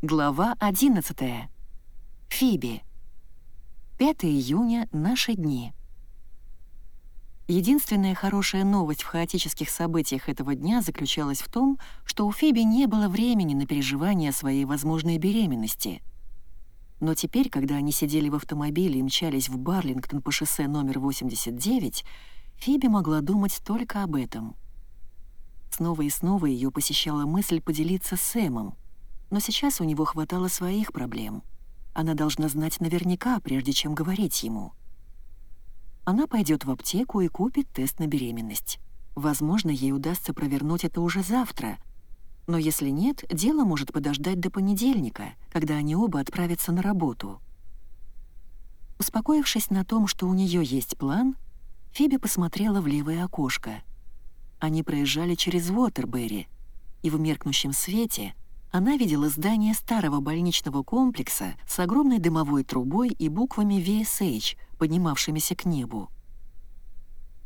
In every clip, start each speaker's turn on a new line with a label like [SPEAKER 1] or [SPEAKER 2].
[SPEAKER 1] Глава 11. Фиби. 5 июня — наши дни. Единственная хорошая новость в хаотических событиях этого дня заключалась в том, что у Фиби не было времени на переживание своей возможной беременности. Но теперь, когда они сидели в автомобиле и мчались в Барлингтон по шоссе номер 89, Фиби могла думать только об этом. Снова и снова ее посещала мысль поделиться с Сэмом — но сейчас у него хватало своих проблем. Она должна знать наверняка, прежде чем говорить ему. Она пойдет в аптеку и купит тест на беременность. Возможно, ей удастся провернуть это уже завтра. Но если нет, дело может подождать до понедельника, когда они оба отправятся на работу. Успокоившись на том, что у нее есть план, Фиби посмотрела в левое окошко. Они проезжали через Уотербери, и в меркнущем свете — она видела здание старого больничного комплекса с огромной дымовой трубой и буквами VSH, поднимавшимися к небу.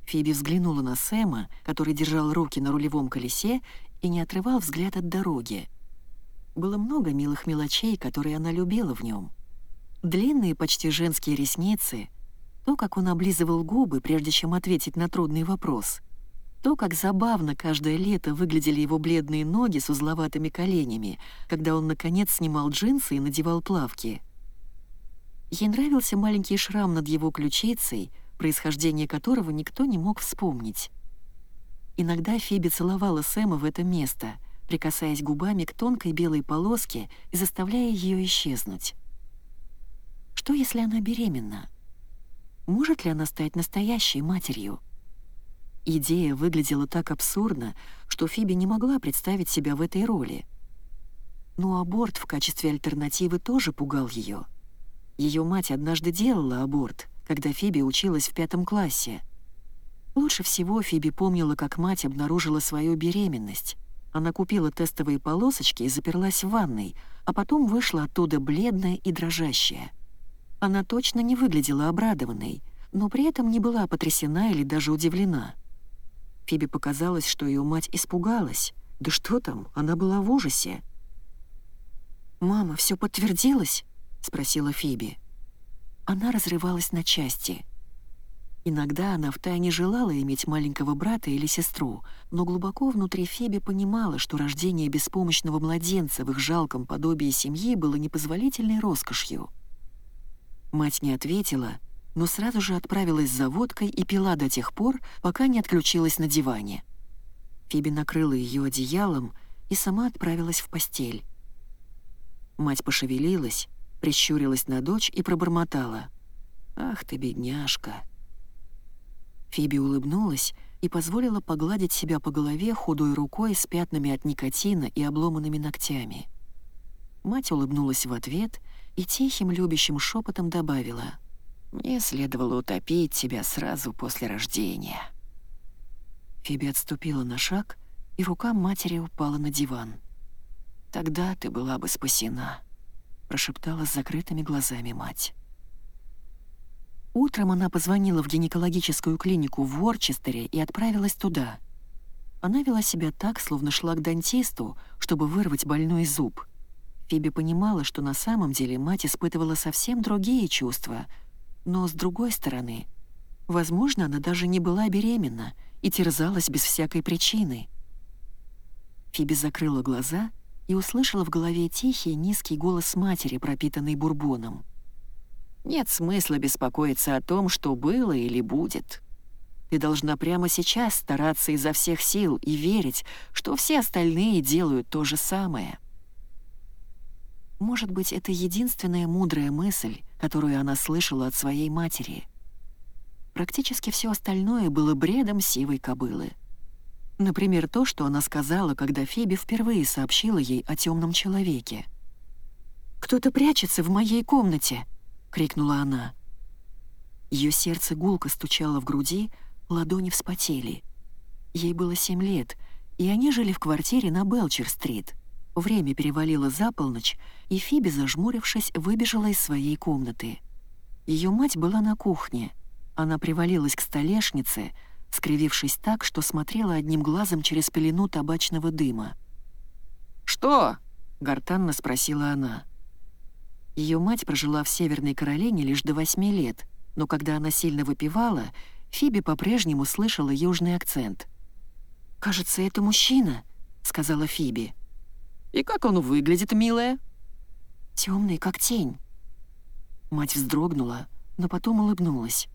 [SPEAKER 1] Фиби взглянула на Сэма, который держал руки на рулевом колесе и не отрывал взгляд от дороги. Было много милых мелочей, которые она любила в нем. Длинные, почти женские ресницы, то, как он облизывал губы, прежде чем ответить на трудный вопрос — то, как забавно каждое лето выглядели его бледные ноги с узловатыми коленями, когда он, наконец, снимал джинсы и надевал плавки. Ей нравился маленький шрам над его ключицей, происхождение которого никто не мог вспомнить. Иногда Фиби целовала Сэма в это место, прикасаясь губами к тонкой белой полоске и заставляя ее исчезнуть. Что, если она беременна? Может ли она стать настоящей матерью? Идея выглядела так абсурдно, что Фиби не могла представить себя в этой роли. Но аборт в качестве альтернативы тоже пугал ее. Ее мать однажды делала аборт, когда Фиби училась в пятом классе. Лучше всего Фиби помнила, как мать обнаружила свою беременность. Она купила тестовые полосочки и заперлась в ванной, а потом вышла оттуда бледная и дрожащая. Она точно не выглядела обрадованной, но при этом не была потрясена или даже удивлена. Фиби показалось, что ее мать испугалась. Да что там, она была в ужасе. «Мама, все подтвердилось?» — спросила Фиби. Она разрывалась на части. Иногда она втайне желала иметь маленького брата или сестру, но глубоко внутри Фиби понимала, что рождение беспомощного младенца в их жалком подобии семьи было непозволительной роскошью. Мать не ответила — но сразу же отправилась за водкой и пила до тех пор, пока не отключилась на диване. Фиби накрыла ее одеялом и сама отправилась в постель. Мать пошевелилась, прищурилась на дочь и пробормотала. «Ах ты, бедняжка!» Фиби улыбнулась и позволила погладить себя по голове худой рукой с пятнами от никотина и обломанными ногтями. Мать улыбнулась в ответ и тихим любящим шепотом добавила — мне следовало утопить тебя сразу после рождения». Фиби отступила на шаг, и рука матери упала на диван. «Тогда ты была бы спасена», — прошептала с закрытыми глазами мать. Утром она позвонила в гинекологическую клинику в Уорчестере и отправилась туда. Она вела себя так, словно шла к дантисту, чтобы вырвать больной зуб. Фиби понимала, что на самом деле мать испытывала совсем другие чувства — но, с другой стороны, возможно, она даже не была беременна и терзалась без всякой причины. Фиби закрыла глаза и услышала в голове тихий, низкий голос матери, пропитанный бурбоном. «Нет смысла беспокоиться о том, что было или будет. Ты должна прямо сейчас стараться изо всех сил и верить, что все остальные делают то же самое». Может быть, это единственная мудрая мысль, которую она слышала от своей матери. Практически все остальное было бредом сивой кобылы. Например, то, что она сказала, когда Фиби впервые сообщила ей о темном человеке. «Кто-то прячется в моей комнате!» — крикнула она. Ее сердце гулко стучало в груди, ладони вспотели. Ей было семь лет, и они жили в квартире на Белчер-стрит — Время перевалило за полночь, и Фиби, зажмурившись, выбежала из своей комнаты. Ее мать была на кухне. Она привалилась к столешнице, скривившись так, что смотрела одним глазом через пелену табачного дыма. «Что?» — гортанно спросила она. Ее мать прожила в Северной Каролине лишь до восьми лет, но когда она сильно выпивала, Фиби по-прежнему слышала южный акцент. «Кажется, это мужчина», — сказала Фиби. «И как он выглядит, милая?» Темный, как тень». Мать вздрогнула, но потом улыбнулась.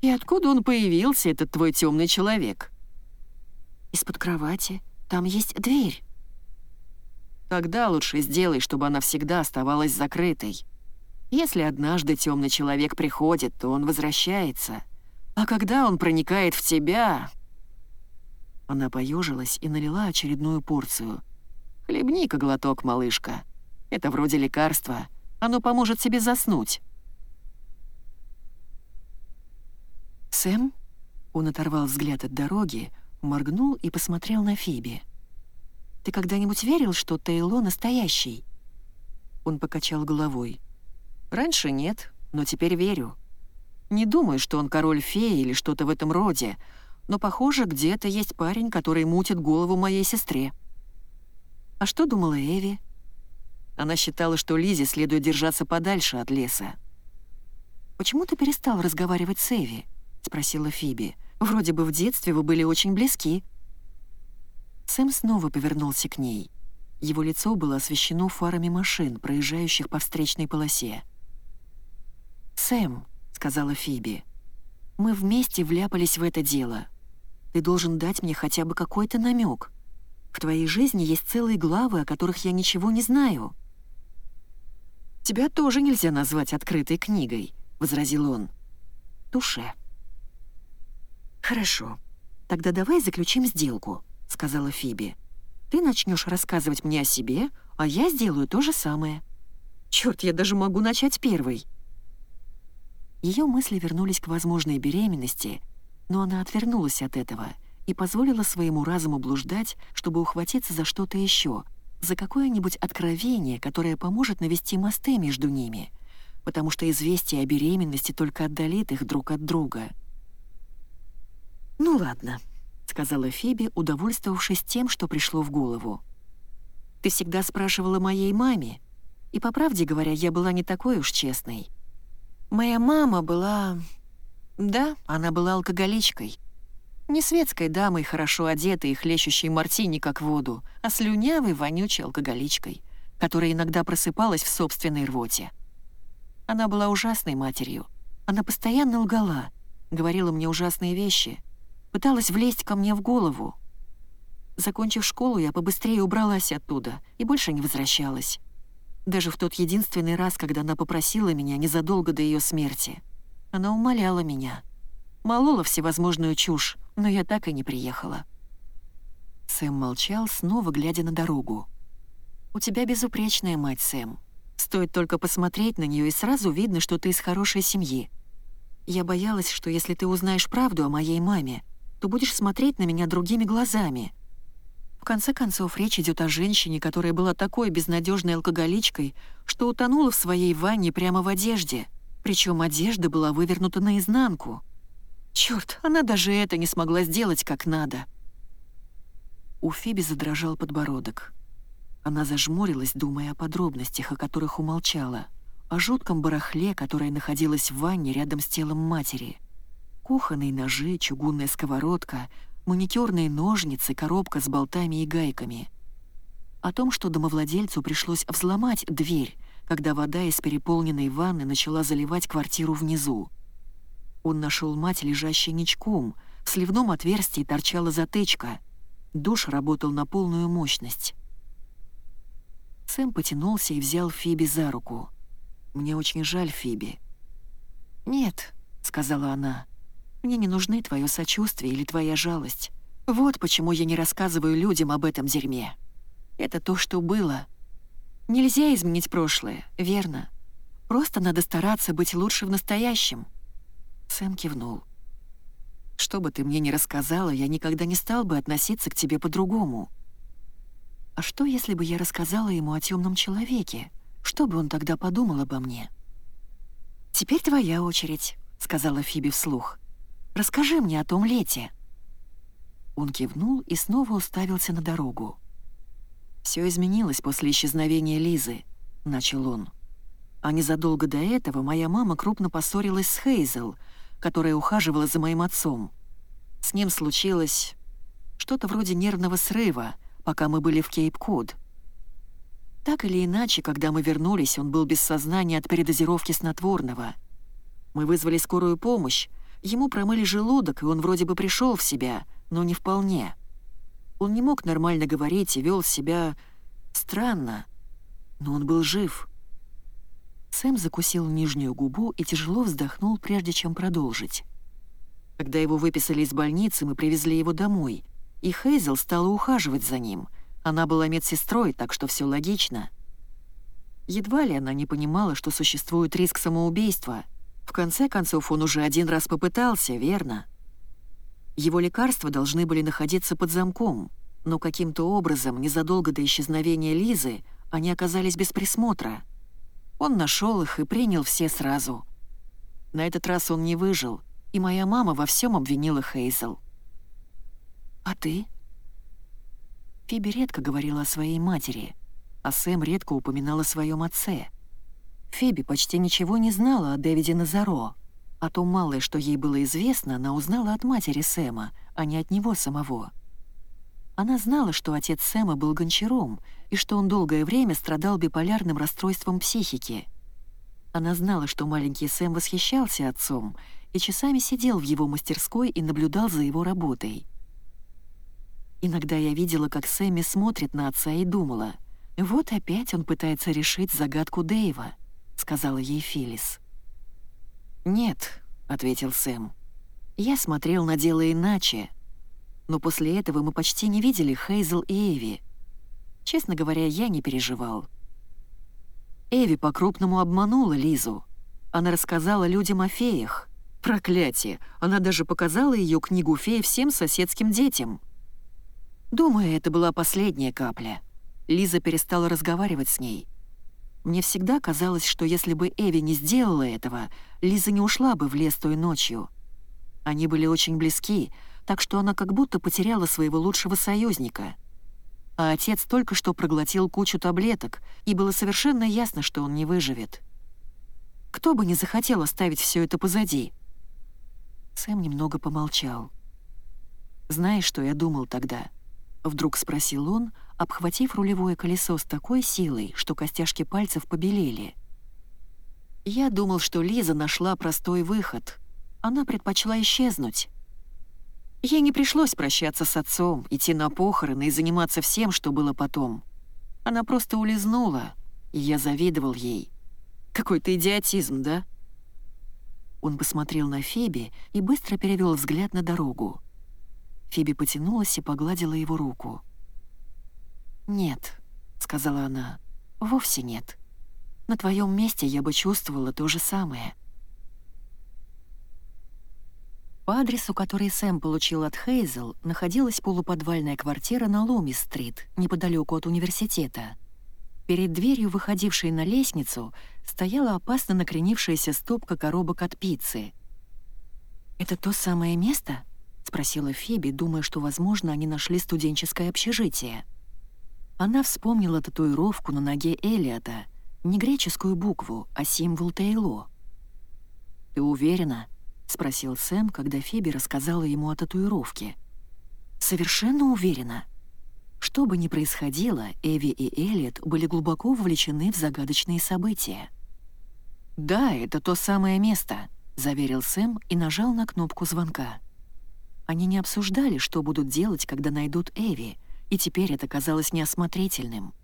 [SPEAKER 1] «И откуда он появился, этот твой темный человек?» «Из-под кровати. Там есть дверь». Тогда лучше сделай, чтобы она всегда оставалась закрытой. Если однажды темный человек приходит, то он возвращается. А когда он проникает в тебя... Она поежилась и налила очередную порцию. «Хлебни-ка глоток, малышка. Это вроде лекарства. Оно поможет тебе заснуть». «Сэм?» Он оторвал взгляд от дороги, моргнул и посмотрел на Фиби. Ты когда-нибудь верил, что Тейло настоящий?» Он покачал головой. «Раньше нет, но теперь верю. Не думаю, что он король феи или что-то в этом роде, но, похоже, где-то есть парень, который мутит голову моей сестре». «А что думала Эви?» Она считала, что Лизе следует держаться подальше от леса. «Почему ты перестал разговаривать с Эви?» — спросила Фиби. «Вроде бы в детстве вы были очень близки». Сэм снова повернулся к ней. Его лицо было освещено фарами машин, проезжающих по встречной полосе. «Сэм», — сказала Фиби, — «мы вместе вляпались в это дело. Ты должен дать мне хотя бы какой-то намек. В твоей жизни есть целые главы, о которых я ничего не знаю». «Тебя тоже нельзя назвать открытой книгой», — возразил он. «Туше». «Хорошо. Тогда давай заключим сделку», — сказала Фиби. «Ты начнешь рассказывать мне о себе, а я сделаю то же самое. Черт, я даже могу начать первой». Ее мысли вернулись к возможной беременности, но она отвернулась от этого и позволила своему разуму блуждать, чтобы ухватиться за что-то еще, за какое-нибудь откровение, которое поможет навести мосты между ними, потому что известие о беременности только отдалит их друг от друга. «Ну ладно», — сказала Фиби, удовольствовавшись тем, что пришло в голову. «Ты всегда спрашивала моей маме, и, по правде говоря, я была не такой уж честной. Моя мама была... Да, она была алкоголичкой. Не светской дамой, хорошо одетой и хлещущей мартини как воду, а слюнявой, вонючей алкоголичкой, которая иногда просыпалась в собственной рвоте. Она была ужасной матерью. Она постоянно лгала, говорила мне ужасные вещи — пыталась влезть ко мне в голову. Закончив школу, я побыстрее убралась оттуда и больше не возвращалась. Даже в тот единственный раз, когда она попросила меня незадолго до ее смерти. Она умоляла меня. Молола всевозможную чушь, но я так и не приехала. Сэм молчал, снова глядя на дорогу. «У тебя безупречная мать, Сэм. Стоит только посмотреть на нее, и сразу видно, что ты из хорошей семьи. Я боялась, что если ты узнаешь правду о моей маме, то будешь смотреть на меня другими глазами. В конце концов, речь идет о женщине, которая была такой безнадежной алкоголичкой, что утонула в своей ванне прямо в одежде, причем одежда была вывернута наизнанку. Черт, она даже это не смогла сделать как надо. У Фиби задрожал подбородок. Она зажмурилась, думая о подробностях, о которых умолчала, о жутком барахле, которое находилось в ванне рядом с телом матери — Кухонные ножи, чугунная сковородка, маникюрные ножницы, коробка с болтами и гайками. О том, что домовладельцу пришлось взломать дверь, когда вода из переполненной ванны начала заливать квартиру внизу. Он нашел мать, лежащей ничком, в сливном отверстии торчала затычка. Душ работал на полную мощность. Сэм потянулся и взял Фиби за руку. «Мне очень жаль, Фиби». «Нет», — сказала она, — мне не нужны твое сочувствие или твоя жалость. Вот почему я не рассказываю людям об этом дерьме. Это то, что было. Нельзя изменить прошлое, верно? Просто надо стараться быть лучше в настоящем». Сэм кивнул. «Что бы ты мне ни рассказала, я никогда не стал бы относиться к тебе по-другому». «А что, если бы я рассказала ему о темном человеке? Что бы он тогда подумал обо мне?» «Теперь твоя очередь», — сказала Фиби вслух. Расскажи мне о том лете». Он кивнул и снова уставился на дорогу. Все изменилось после исчезновения Лизы», — начал он. А незадолго до этого моя мама крупно поссорилась с Хейзел, которая ухаживала за моим отцом. С ним случилось что-то вроде нервного срыва, пока мы были в Кейп-Код. Так или иначе, когда мы вернулись, он был без сознания от передозировки снотворного. Мы вызвали скорую помощь, ему промыли желудок, и он вроде бы пришел в себя, но не вполне. Он не мог нормально говорить и вел себя странно, но он был жив. Сэм закусил нижнюю губу и тяжело вздохнул, прежде чем продолжить. Когда его выписали из больницы, мы привезли его домой, и Хейзел стала ухаживать за ним. Она была медсестрой, так что все логично. Едва ли она не понимала, что существует риск самоубийства. В конце концов, он уже один раз попытался, верно? Его лекарства должны были находиться под замком, но каким-то образом, незадолго до исчезновения Лизы, они оказались без присмотра — он нашел их и принял все сразу. На этот раз он не выжил, и моя мама во всем обвинила Хейзел. «А ты?» Фиби редко говорила о своей матери, а Сэм редко упоминал о своем отце. Фиби почти ничего не знала о Дэвиде Назаро. О том малое, что ей было известно, она узнала от матери Сэма, а не от него самого. Она знала, что отец Сэма был гончаром и что он долгое время страдал биполярным расстройством психики. Она знала, что маленький Сэм восхищался отцом и часами сидел в его мастерской и наблюдал за его работой. Иногда я видела, как Сэмми смотрит на отца и думала, «Вот опять он пытается решить загадку Дэйва», — сказала ей Филлис. «Нет», — ответил Сэм. «Я смотрел на дело иначе, но после этого мы почти не видели Хейзел и Эви. Честно говоря, я не переживал. Эви по-крупному обманула Лизу. Она рассказала людям о феях. Проклятие! Она даже показала ее книгу феи всем соседским детям. Думаю, это была последняя капля. Лиза перестала разговаривать с ней. Мне всегда казалось, что если бы Эви не сделала этого, Лиза не ушла бы в лес той ночью. Они были очень близки, так что она как будто потеряла своего лучшего союзника. А отец только что проглотил кучу таблеток, и было совершенно ясно, что он не выживет. Кто бы не захотел оставить все это позади? Сэм немного помолчал. «Знаешь, что я думал тогда?» Вдруг спросил он, обхватив рулевое колесо с такой силой, что костяшки пальцев побелели. «Я думал, что Лиза нашла простой выход. Она предпочла исчезнуть. Ей не пришлось прощаться с отцом, идти на похороны и заниматься всем, что было потом. Она просто улизнула, и я завидовал ей. Какой-то идиотизм, да? Он посмотрел на Фиби и быстро перевел взгляд на дорогу. Фиби потянулась и погладила его руку. «Нет», — сказала она, — «вовсе нет. На твоем месте я бы чувствовала то же самое». По адресу, который Сэм получил от Хейзел, находилась полуподвальная квартира на Луми-стрит, неподалеку от университета. Перед дверью, выходившей на лестницу, стояла опасно накренившаяся стопка коробок от пиццы. «Это то самое место?» — спросила Фиби, думая, что, возможно, они нашли студенческое общежитие. Она вспомнила татуировку на ноге Элиота, не греческую букву, а символ Тейло. «Ты уверена?» — спросил Сэм, когда Фиби рассказала ему о татуировке. «Совершенно уверена». Что бы ни происходило, Эви и Элliot были глубоко вовлечены в загадочные события. «Да, это то самое место», — заверил Сэм и нажал на кнопку звонка. Они не обсуждали, что будут делать, когда найдут Эви, и теперь это казалось неосмотрительным.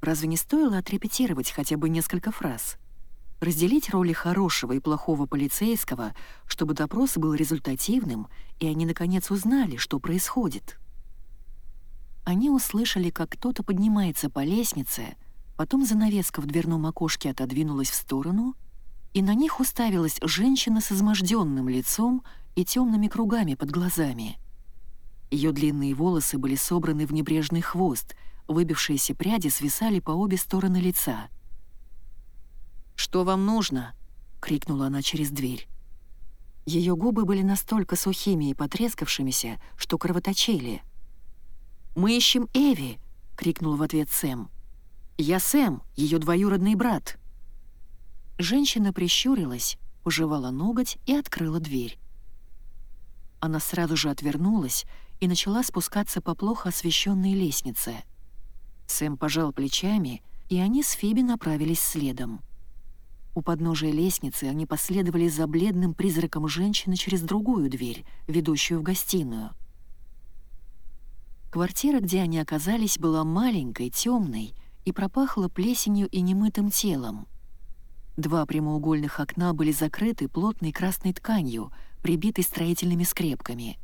[SPEAKER 1] Разве не стоило отрепетировать хотя бы несколько фраз? Разделить роли хорошего и плохого полицейского, чтобы допрос был результативным, и они, наконец, узнали, что происходит. Они услышали, как кто-то поднимается по лестнице, потом занавеска в дверном окошке отодвинулась в сторону, и на них уставилась женщина с изможденным лицом и темными кругами под глазами. Ее длинные волосы были собраны в небрежный хвост, выбившиеся пряди свисали по обе стороны лица — «Что вам нужно?» — крикнула она через дверь. Ее губы были настолько сухими и потрескавшимися, что кровоточили. «Мы ищем Эви!» — крикнул в ответ Сэм. «Я Сэм, ее двоюродный брат». Женщина прищурилась, пожевала ноготь и открыла дверь. Она сразу же отвернулась и начала спускаться по плохо освещенной лестнице. Сэм пожал плечами, и они с Фиби направились следом. У подножия лестницы они последовали за бледным призраком женщины через другую дверь, ведущую в гостиную. Квартира, где они оказались, была маленькой, темной и пропахла плесенью и немытым телом. Два прямоугольных окна были закрыты плотной красной тканью, прибитой строительными скрепками.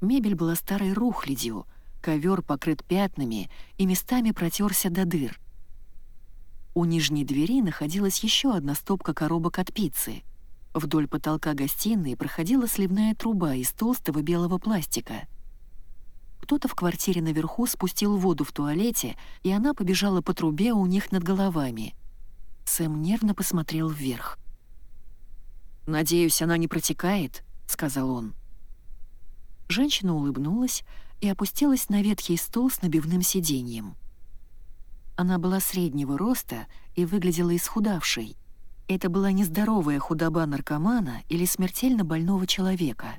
[SPEAKER 1] Мебель была старой рухлядью, ковер покрыт пятнами и местами протерся до дыр — у нижней двери находилась еще одна стопка коробок от пиццы. Вдоль потолка гостиной проходила сливная труба из толстого белого пластика. Кто-то в квартире наверху спустил воду в туалете, и она побежала по трубе у них над головами. Сэм нервно посмотрел вверх. «Надеюсь, она не протекает», — сказал он. Женщина улыбнулась и опустилась на ветхий стол с набивным сиденьем. Она была среднего роста и выглядела исхудавшей. Это была нездоровая худоба наркомана или смертельно больного человека.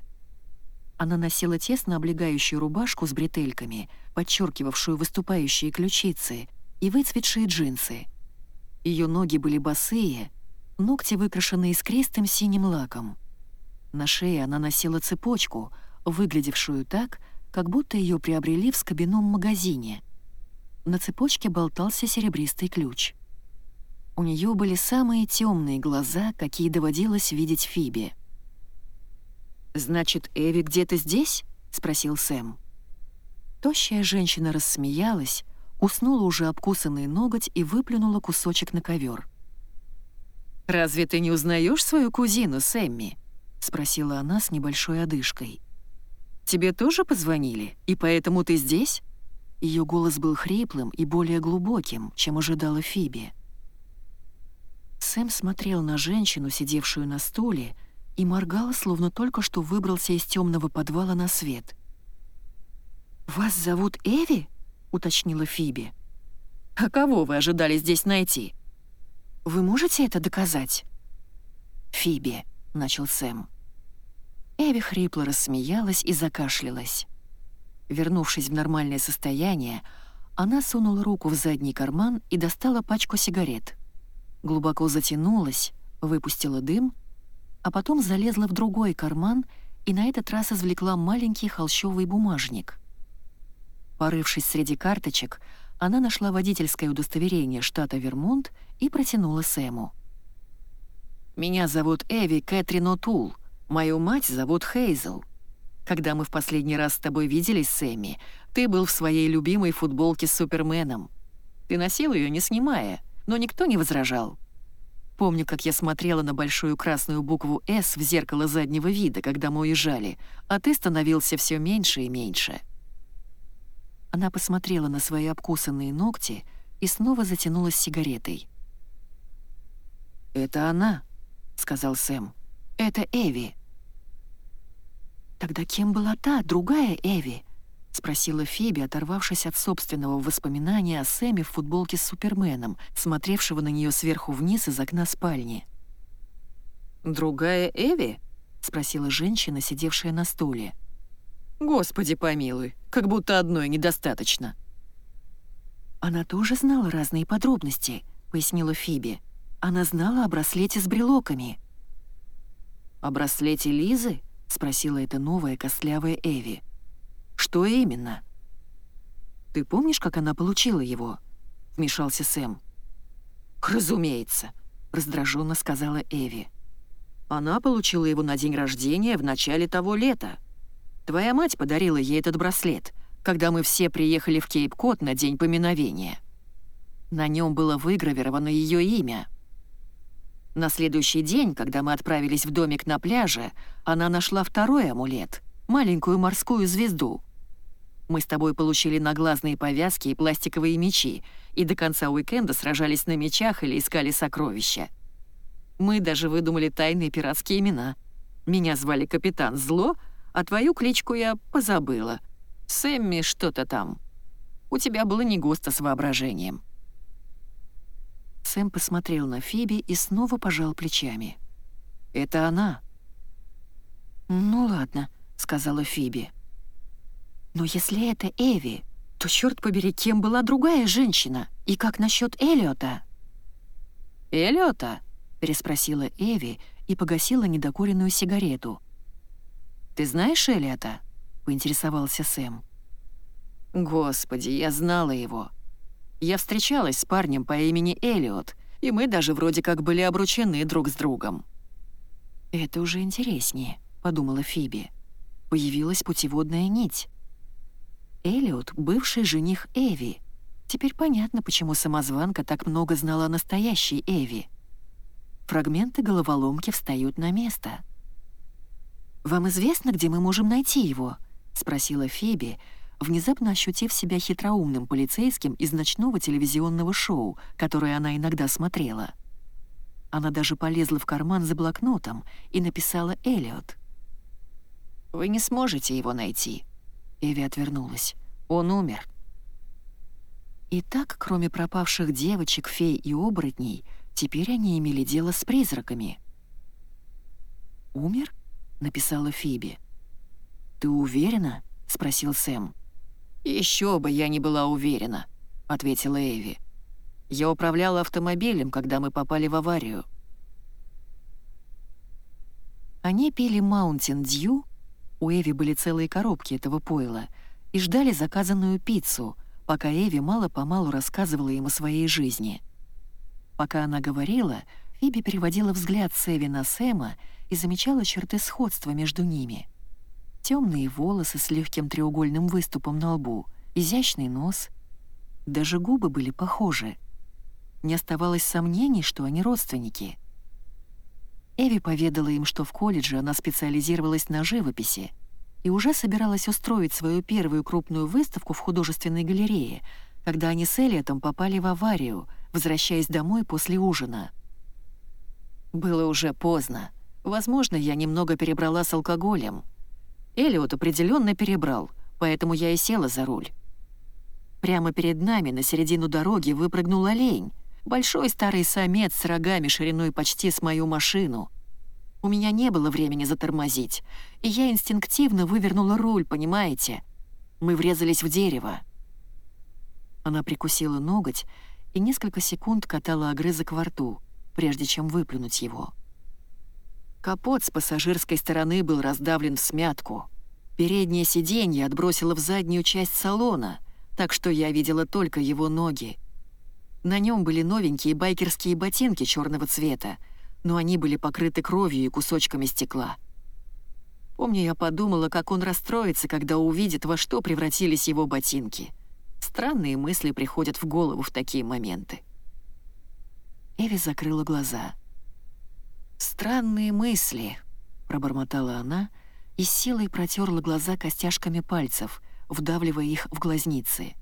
[SPEAKER 1] Она носила тесно облегающую рубашку с бретельками, подчеркивавшую выступающие ключицы, и выцветшие джинсы. Ее ноги были босые, ногти выкрашены искристым синим лаком. На шее она носила цепочку, выглядевшую так, как будто ее приобрели в скобяном магазине — на цепочке болтался серебристый ключ. У нее были самые темные глаза, какие доводилось видеть Фиби. «Значит, Эви где-то здесь?» — спросил Сэм. Тощая женщина рассмеялась, уснула уже обкусанный ноготь и выплюнула кусочек на ковер. «Разве ты не узнаешь свою кузину, Сэмми?» — спросила она с небольшой одышкой. «Тебе тоже позвонили, и поэтому ты здесь?» Ее голос был хриплым и более глубоким, чем ожидала Фиби. Сэм смотрел на женщину, сидевшую на стуле, и моргал, словно только что выбрался из темного подвала на свет. «Вас зовут Эви?» — уточнила Фиби. «А кого вы ожидали здесь найти?» «Вы можете это доказать?» «Фиби», — начал Сэм. Эви хрипло рассмеялась и закашлялась. Вернувшись в нормальное состояние, она сунула руку в задний карман и достала пачку сигарет. Глубоко затянулась, выпустила дым, а потом залезла в другой карман и на этот раз извлекла маленький холщовый бумажник. Порывшись среди карточек, она нашла водительское удостоверение штата Вермонт и протянула Сэму. «Меня зовут Эви Кэтрин О'Тул. Мою мать зовут Хейзел. Когда мы в последний раз с тобой виделись, Сэмми, ты был в своей любимой футболке с Суперменом. Ты носил ее, не снимая, но никто не возражал. Помню, как я смотрела на большую красную букву «С» в зеркало заднего вида, когда мы уезжали, а ты становился все меньше и меньше. Она посмотрела на свои обкусанные ногти и снова затянулась сигаретой. «Это она», — сказал Сэм. «Это Эви». «Тогда кем была та, другая Эви?» — спросила Фиби, оторвавшись от собственного воспоминания о Сэме в футболке с Суперменом, смотревшего на нее сверху вниз из окна спальни.
[SPEAKER 2] «Другая Эви?»
[SPEAKER 1] — спросила женщина, сидевшая на стуле.
[SPEAKER 2] «Господи помилуй, как будто одной недостаточно».
[SPEAKER 1] «Она тоже знала разные подробности», — пояснила Фиби. «Она знала о браслете с брелоками».
[SPEAKER 2] «О браслете Лизы?» — спросила эта новая костлявая Эви. «Что именно?»
[SPEAKER 1] «Ты помнишь, как она получила его?» — вмешался Сэм.
[SPEAKER 2] «Разумеется», — раздраженно сказала Эви. «Она получила его на день рождения в начале того лета. Твоя мать подарила ей этот браслет, когда мы все приехали в Кейп-Кот на день поминовения. На нем было выгравировано ее имя — на следующий день, когда мы отправились в домик на пляже, она нашла второй амулет — маленькую морскую звезду. Мы с тобой получили наглазные повязки и пластиковые мечи, и до конца уикенда сражались на мечах или искали сокровища. Мы даже выдумали тайные пиратские имена. Меня звали Капитан Зло, а твою кличку я позабыла. Сэмми что-то там. У тебя было не густо с воображением».
[SPEAKER 1] Сэм посмотрел на Фиби и снова пожал плечами.
[SPEAKER 2] «Это она».
[SPEAKER 1] «Ну ладно», — сказала Фиби. «Но если это Эви, то, черт побери, кем была другая женщина? И как насчет Эллиота?»
[SPEAKER 2] «Эллиота?»
[SPEAKER 1] — переспросила Эви и погасила недокуренную сигарету.
[SPEAKER 2] «Ты знаешь Эллиота?» — поинтересовался Сэм. «Господи, я знала его. Я встречалась с парнем по имени Эллиот, и мы даже вроде как были обручены друг с другом».
[SPEAKER 1] «Это уже интереснее», — подумала Фиби. Появилась путеводная нить. Элиот — бывший жених Эви. Теперь понятно, почему самозванка так много знала о настоящей Эви. Фрагменты головоломки встают на место. «Вам известно, где мы можем найти его?» — спросила Фиби, внезапно ощутив себя хитроумным полицейским из ночного телевизионного шоу, которое она иногда смотрела. Она даже полезла в карман за блокнотом и написала «Эллиот».
[SPEAKER 2] «Вы не сможете его найти»,
[SPEAKER 1] Эви отвернулась.
[SPEAKER 2] «Он умер».
[SPEAKER 1] И так, кроме пропавших девочек, фей и оборотней, теперь они имели дело с призраками. «Умер?» — написала Фиби. «Ты уверена?» — спросил Сэм.
[SPEAKER 2] Еще бы я не была уверена», — ответила Эви. «Я управляла автомобилем, когда мы попали в аварию».
[SPEAKER 1] Они пили Mountain Dew у Эви были целые коробки этого пойла, и ждали заказанную пиццу, пока Эви мало-помалу рассказывала им о своей жизни. Пока она говорила, Фиби переводила взгляд с Эви на Сэма и замечала черты сходства между ними. Темные волосы с легким треугольным выступом на лбу, изящный нос. Даже губы были похожи. Не оставалось сомнений, что они родственники — Эви поведала им, что в колледже она специализировалась на живописи и уже собиралась устроить свою первую крупную выставку в художественной галерее, когда они с Элиотом попали в аварию, возвращаясь домой после ужина.
[SPEAKER 2] Было уже поздно. Возможно, я немного перебрала с алкоголем. Элиот определенно перебрал, поэтому я и села за руль. Прямо перед нами на середину дороги выпрыгнул олень, Большой старый самец с рогами шириной почти с мою машину. У меня не было времени затормозить, и я инстинктивно вывернула руль, понимаете? Мы врезались в дерево.
[SPEAKER 1] Она прикусила ноготь и несколько секунд катала огрызок во рту, прежде чем выплюнуть его.
[SPEAKER 2] Капот с пассажирской стороны был раздавлен в смятку. Переднее сиденье отбросило в заднюю часть салона, так что я видела только его ноги. На нем были новенькие байкерские ботинки черного цвета, но они были покрыты кровью и кусочками стекла. Помню, я подумала, как он расстроится, когда увидит, во что превратились его ботинки. Странные мысли приходят в голову в такие моменты.
[SPEAKER 1] Эви закрыла глаза.
[SPEAKER 2] «Странные мысли», — пробормотала она и силой протерла глаза костяшками пальцев, вдавливая их в глазницы.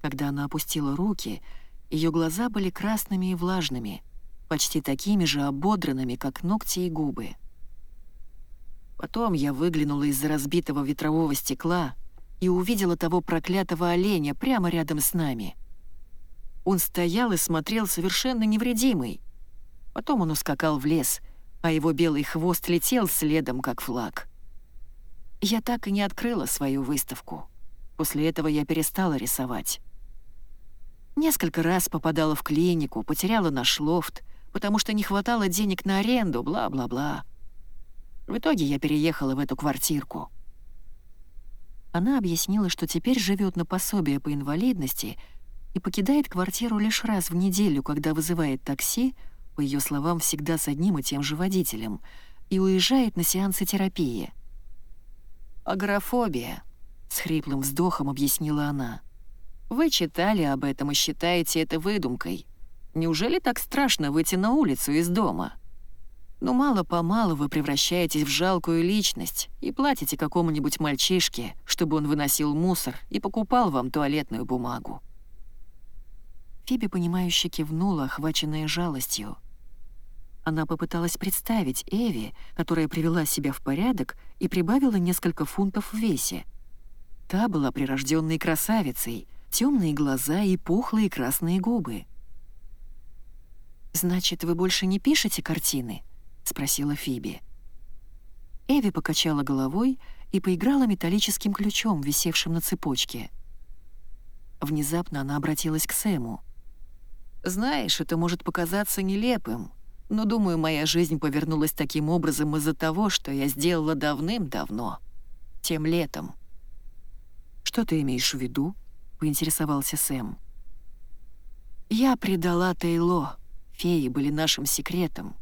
[SPEAKER 1] Когда она опустила руки — ее глаза были красными и влажными, почти такими же ободранными, как ногти и губы.
[SPEAKER 2] Потом я выглянула из-за разбитого ветрового стекла и увидела того проклятого оленя прямо рядом с нами. Он стоял и смотрел совершенно невредимый. Потом он ускакал в лес, а его белый хвост летел следом, как флаг. Я так и не открыла свою выставку. После этого я перестала рисовать. Несколько раз попадала в клинику, потеряла наш лофт, потому что не хватало денег на аренду, бла-бла-бла. В итоге я переехала в эту квартирку.
[SPEAKER 1] Она объяснила, что теперь живет на пособие по инвалидности и покидает квартиру лишь раз в неделю, когда вызывает такси, по ее словам, всегда с одним и тем же водителем, и уезжает на сеансы терапии.
[SPEAKER 2] «Агорафобия», — с хриплым вздохом объяснила она. Вы читали об этом и считаете это выдумкой. Неужели так страшно выйти на улицу из дома? Но мало-помалу вы превращаетесь в жалкую личность и платите какому-нибудь мальчишке, чтобы он выносил мусор и покупал вам туалетную бумагу.
[SPEAKER 1] Фиби, понимающе кивнула, охваченная жалостью. Она попыталась представить Эви, которая привела себя в порядок и прибавила несколько фунтов в весе. Та была прирожденной красавицей — темные глаза и пухлые красные губы. «Значит, вы больше не пишете картины?» — спросила Фиби. Эви покачала головой и поиграла металлическим ключом, висевшим на цепочке. Внезапно она обратилась к Сэму.
[SPEAKER 2] «Знаешь, это может показаться нелепым, но, думаю, моя жизнь повернулась таким образом из-за того, что я сделала давным-давно, тем летом».
[SPEAKER 1] «Что ты имеешь в виду?» — поинтересовался Сэм.
[SPEAKER 2] «Я предала Тейло. Феи были нашим секретом.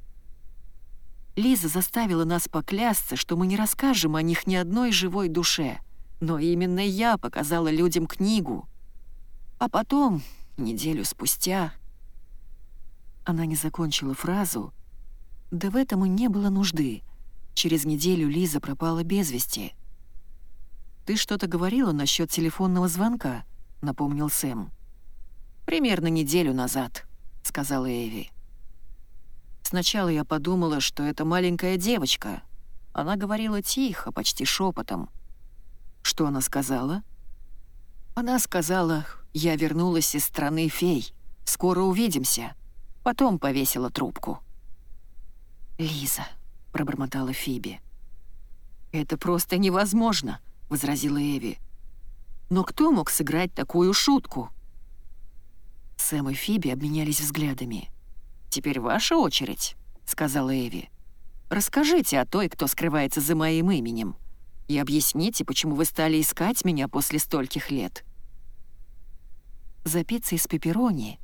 [SPEAKER 2] Лиза заставила нас поклясться, что мы не расскажем о них ни одной живой душе. Но именно я показала людям книгу. А потом, неделю спустя...
[SPEAKER 1] Она не закончила фразу. Да в этом и не было нужды. Через неделю Лиза пропала без вести. «Ты что-то говорила насчет телефонного звонка?» — напомнил Сэм.
[SPEAKER 2] «Примерно неделю назад», — сказала Эви. Сначала я подумала, что это маленькая девочка. Она говорила тихо, почти шепотом.
[SPEAKER 1] Что она сказала?
[SPEAKER 2] Она сказала, я вернулась из страны фей. Скоро увидимся. Потом повесила трубку.
[SPEAKER 1] «Лиза», — пробормотала Фиби.
[SPEAKER 2] «Это просто невозможно», — возразила Эви. «Но кто мог сыграть такую шутку?»
[SPEAKER 1] Сэм и Фиби обменялись взглядами.
[SPEAKER 2] «Теперь ваша очередь», — сказала Эви. «Расскажите о той, кто скрывается за моим именем, и объясните, почему вы стали искать меня после стольких лет».
[SPEAKER 1] За пиццей с пепперони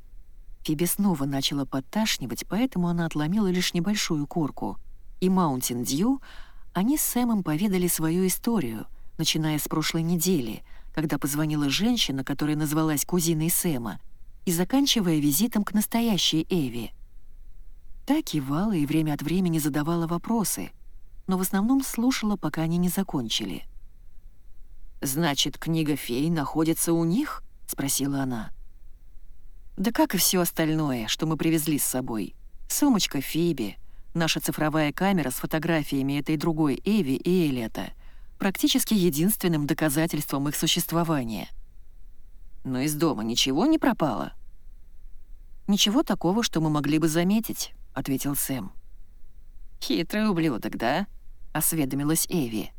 [SPEAKER 1] Фиби снова начала подташнивать, поэтому она отломила лишь небольшую корку. И Маунтин Дью они с Сэмом поведали свою историю, начиная с прошлой недели, когда позвонила женщина, которая назвалась кузиной Сэма, и заканчивая визитом к настоящей Эви — Та кивала и время от времени задавала вопросы, но в основном слушала, пока они не закончили.
[SPEAKER 2] «Значит, книга фей находится у них?» — спросила она. «Да как и все остальное, что мы привезли с собой. Сумочка Фиби, наша цифровая камера с фотографиями этой другой Эви и Элета, практически единственным доказательством их существования. Но из дома ничего не пропало?» «Ничего такого, что мы могли бы заметить», ответил Сэм. «Хитрый ублюдок, да?» — осведомилась Эви.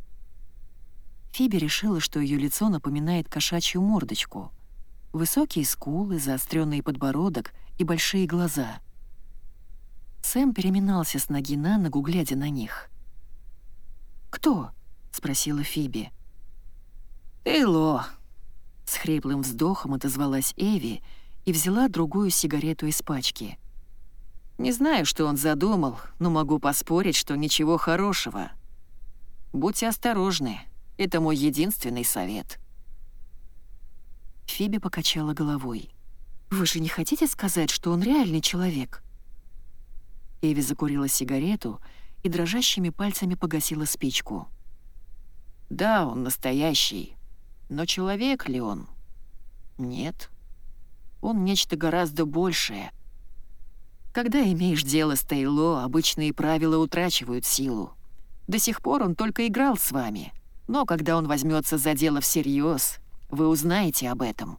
[SPEAKER 1] Фиби решила, что ее лицо напоминает кошачью мордочку. Высокие скулы, заостренный подбородок и большие глаза. Сэм переминался с ноги на ногу, глядя на них.
[SPEAKER 2] «Кто?» — спросила Фиби. «Тейло!» — с хриплым вздохом отозвалась Эви и взяла другую сигарету из пачки — не знаю, что он задумал, но могу поспорить, что ничего хорошего. Будьте осторожны, это мой единственный совет».
[SPEAKER 1] Фиби покачала головой. «Вы же не хотите сказать, что он реальный человек?» Эви закурила сигарету и дрожащими пальцами погасила спичку.
[SPEAKER 2] «Да, он настоящий. Но человек ли он? Нет. Он нечто гораздо большее. Когда имеешь дело с Тейло, обычные правила утрачивают силу. До сих пор он только играл с вами, но когда он возьмется за дело всерьез, вы узнаете об этом».